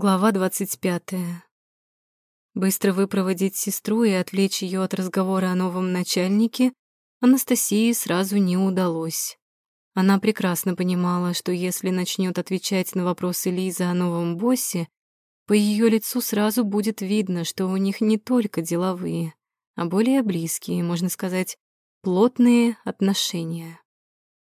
Глава двадцать пятая. Быстро выпроводить сестру и отвлечь ее от разговора о новом начальнике Анастасии сразу не удалось. Она прекрасно понимала, что если начнет отвечать на вопросы Лизы о новом боссе, по ее лицу сразу будет видно, что у них не только деловые, а более близкие, можно сказать, плотные отношения.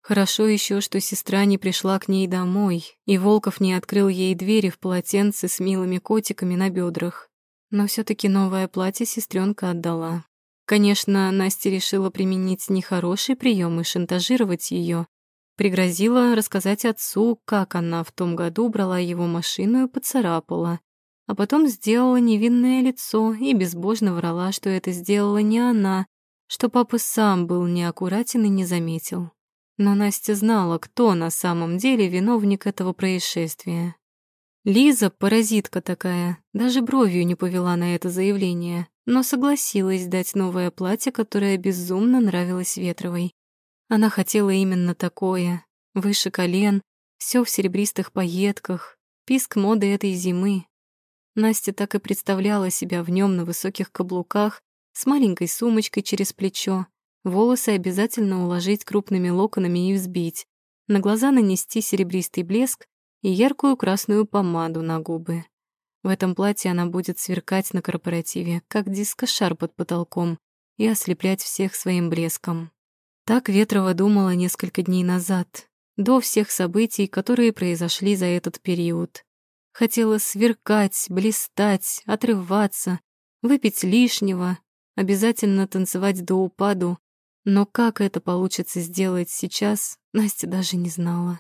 Хорошо еще, что сестра не пришла к ней домой, и Волков не открыл ей двери в полотенце с милыми котиками на бедрах. Но все таки новое платье сестренка отдала. Конечно, Настя решила применить нехороший прием и шантажировать ее. Пригрозила рассказать отцу, как она в том году брала его машину и поцарапала. А потом сделала невинное лицо и безбожно врала, что это сделала не она, что папа сам был неаккуратен и не заметил. Но Настя знала, кто на самом деле виновник этого происшествия. Лиза, паразитка такая, даже бровью не повела на это заявление, но согласилась дать новое платье, которое безумно нравилось Ветровой. Она хотела именно такое, выше колен, все в серебристых пайетках, писк моды этой зимы. Настя так и представляла себя в нем на высоких каблуках, с маленькой сумочкой через плечо, Волосы обязательно уложить крупными локонами и взбить. На глаза нанести серебристый блеск и яркую красную помаду на губы. В этом платье она будет сверкать на корпоративе, как дискошар под потолком, и ослеплять всех своим блеском. Так Ветрова думала несколько дней назад, до всех событий, которые произошли за этот период. Хотела сверкать, блистать, отрываться, выпить лишнего, обязательно танцевать до упаду, но как это получится сделать сейчас, Настя даже не знала.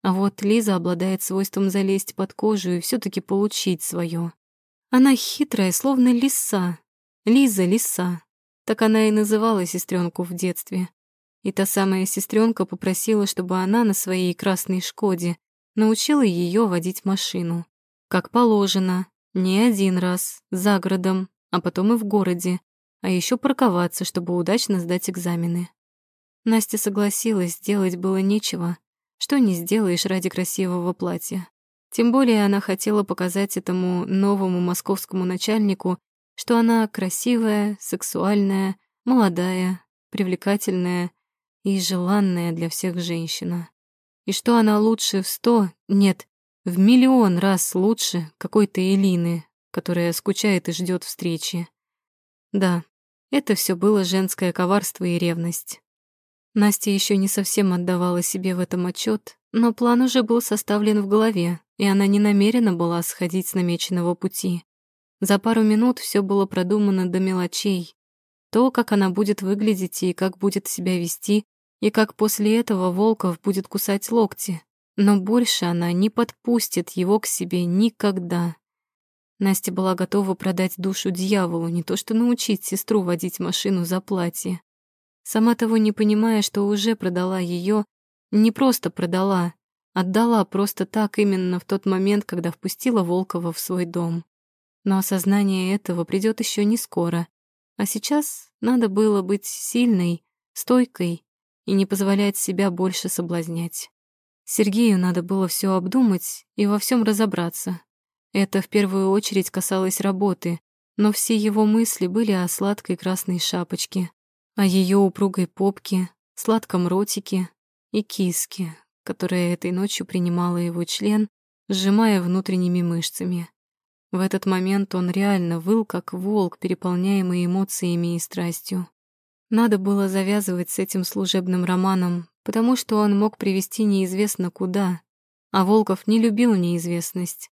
А вот Лиза обладает свойством залезть под кожу и все таки получить свое. Она хитрая, словно лиса. Лиза — лиса. Так она и называла сестренку в детстве. И та самая сестренка попросила, чтобы она на своей красной «Шкоде» научила ее водить машину. Как положено, не один раз, за городом, а потом и в городе, а еще парковаться, чтобы удачно сдать экзамены. Настя согласилась, делать было нечего. Что не сделаешь ради красивого платья. Тем более она хотела показать этому новому московскому начальнику, что она красивая, сексуальная, молодая, привлекательная и желанная для всех женщина. И что она лучше в сто, нет, в миллион раз лучше какой-то Элины, которая скучает и ждет встречи. Да, это все было женское коварство и ревность. Настя еще не совсем отдавала себе в этом отчет, но план уже был составлен в голове, и она не намерена была сходить с намеченного пути. За пару минут все было продумано до мелочей. То, как она будет выглядеть и как будет себя вести, и как после этого Волков будет кусать локти. Но больше она не подпустит его к себе никогда. Настя была готова продать душу дьяволу, не то что научить сестру водить машину за платье. Сама того не понимая, что уже продала ее, не просто продала, отдала просто так именно в тот момент, когда впустила Волкова в свой дом. Но осознание этого придет еще не скоро. А сейчас надо было быть сильной, стойкой и не позволять себя больше соблазнять. Сергею надо было все обдумать и во всем разобраться, это в первую очередь касалось работы, но все его мысли были о сладкой красной шапочке, о ее упругой попке, сладком ротике и киске, которая этой ночью принимала его член, сжимая внутренними мышцами. В этот момент он реально выл, как волк, переполняемый эмоциями и страстью. Надо было завязывать с этим служебным романом, потому что он мог привести неизвестно куда, а Волков не любил неизвестность.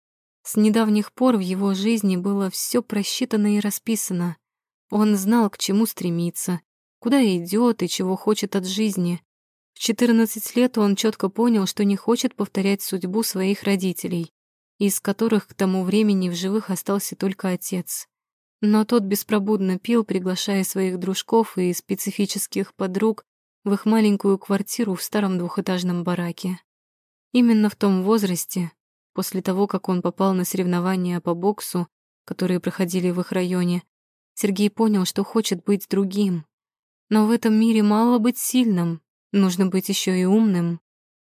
С недавних пор в его жизни было все просчитано и расписано. Он знал, к чему стремиться, куда идет и чего хочет от жизни. В 14 лет он четко понял, что не хочет повторять судьбу своих родителей, из которых к тому времени в живых остался только отец. Но тот беспробудно пил, приглашая своих дружков и специфических подруг в их маленькую квартиру в старом двухэтажном бараке. Именно в том возрасте, После того, как он попал на соревнования по боксу, которые проходили в их районе, Сергей понял, что хочет быть другим. Но в этом мире мало быть сильным, нужно быть еще и умным.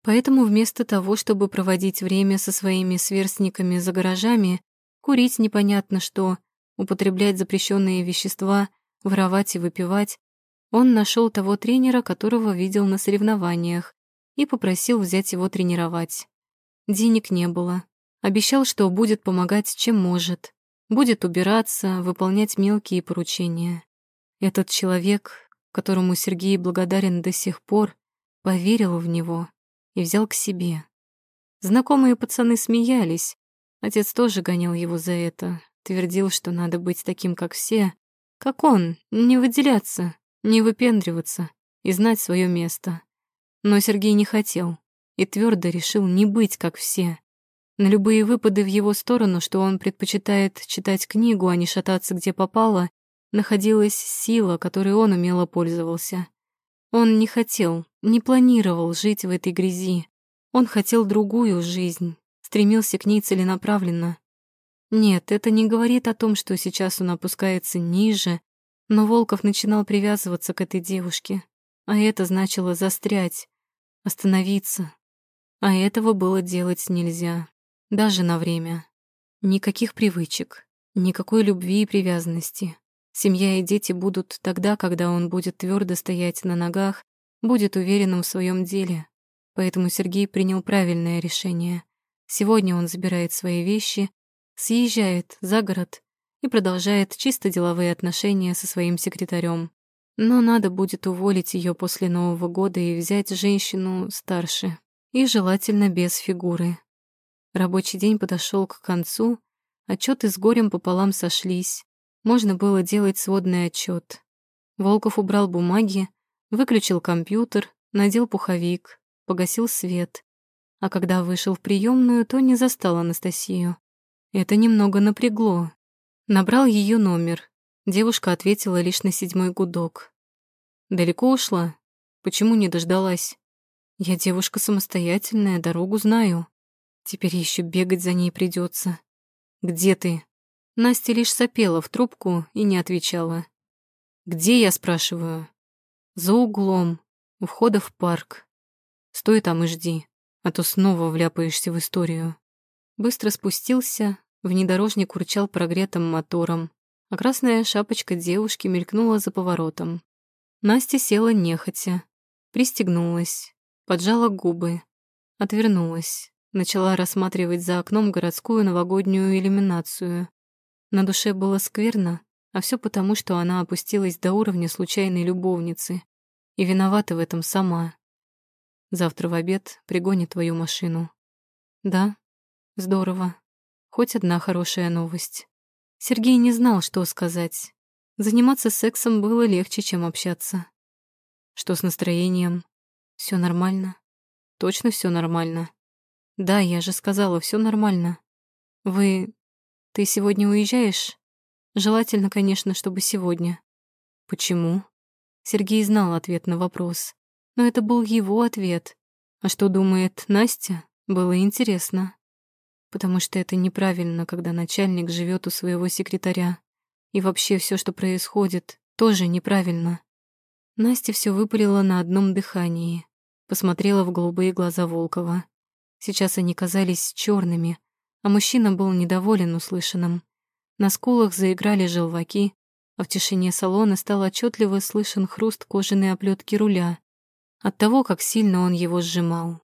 Поэтому вместо того, чтобы проводить время со своими сверстниками за гаражами, курить непонятно что, употреблять запрещенные вещества, воровать и выпивать, он нашел того тренера, которого видел на соревнованиях, и попросил взять его тренировать. Денег не было. Обещал, что будет помогать, чем может. Будет убираться, выполнять мелкие поручения. Этот человек, которому Сергей благодарен до сих пор, поверил в него и взял к себе. Знакомые пацаны смеялись. Отец тоже гонял его за это, твердил, что надо быть таким, как все, как он, не выделяться, не выпендриваться и знать свое место. Но Сергей не хотел и твердо решил не быть как все. На любые выпады в его сторону, что он предпочитает читать книгу, а не шататься где попало, находилась сила, которой он умело пользовался. Он не хотел, не планировал жить в этой грязи. Он хотел другую жизнь, стремился к ней целенаправленно. Нет, это не говорит о том, что сейчас он опускается ниже, но Волков начинал привязываться к этой девушке, а это значило застрять, остановиться. А этого было делать нельзя, даже на время. Никаких привычек, никакой любви и привязанности. Семья и дети будут тогда, когда он будет твердо стоять на ногах, будет уверенным в своем деле. Поэтому Сергей принял правильное решение. Сегодня он забирает свои вещи, съезжает за город и продолжает чисто деловые отношения со своим секретарем. Но надо будет уволить ее после Нового года и взять женщину старше, и желательно без фигуры. Рабочий день подошел к концу, отчеты с горем пополам сошлись. Можно было делать сводный отчет. Волков убрал бумаги, выключил компьютер, надел пуховик, погасил свет. А когда вышел в приемную, то не застал Анастасию. Это немного напрягло, Набрал ее номер. Девушка ответила лишь на седьмой гудок. «Далеко ушла? Почему не дождалась? Я девушка самостоятельная, дорогу знаю. Теперь еще бегать за ней придется. Где ты?» Настя лишь сопела в трубку и не отвечала. «Где, я спрашиваю?» «За углом, у входа в парк. Стой там и жди, а то снова вляпаешься в историю». Быстро спустился, Внедорожник урчал прогретым мотором, а красная шапочка девушки мелькнула за поворотом. Настя села нехотя, пристегнулась, поджала губы, отвернулась, начала рассматривать за окном городскую новогоднюю иллюминацию. На душе было скверно, а все потому, что она опустилась до уровня случайной любовницы и виновата в этом сама. Завтра в обед пригонит твою машину. Да, здорово. Хоть одна хорошая новость. Сергей не знал, что сказать. Заниматься сексом было легче, чем общаться. Что с настроением? Все нормально? Точно все нормально? Да, я же сказала, все нормально. Вы... Ты сегодня уезжаешь? Желательно, конечно, чтобы сегодня. Почему? Сергей знал ответ на вопрос. Но это был его ответ. А что думает Настя, было интересно потому что это неправильно, когда начальник живет у своего секретаря. И вообще все, что происходит, тоже неправильно. Настя все выпалила на одном дыхании, посмотрела в голубые глаза Волкова. Сейчас они казались черными, а мужчина был недоволен услышанным. На скулах заиграли желваки, а в тишине салона стал отчетливо слышен хруст кожаной оплетки руля от того, как сильно он его сжимал.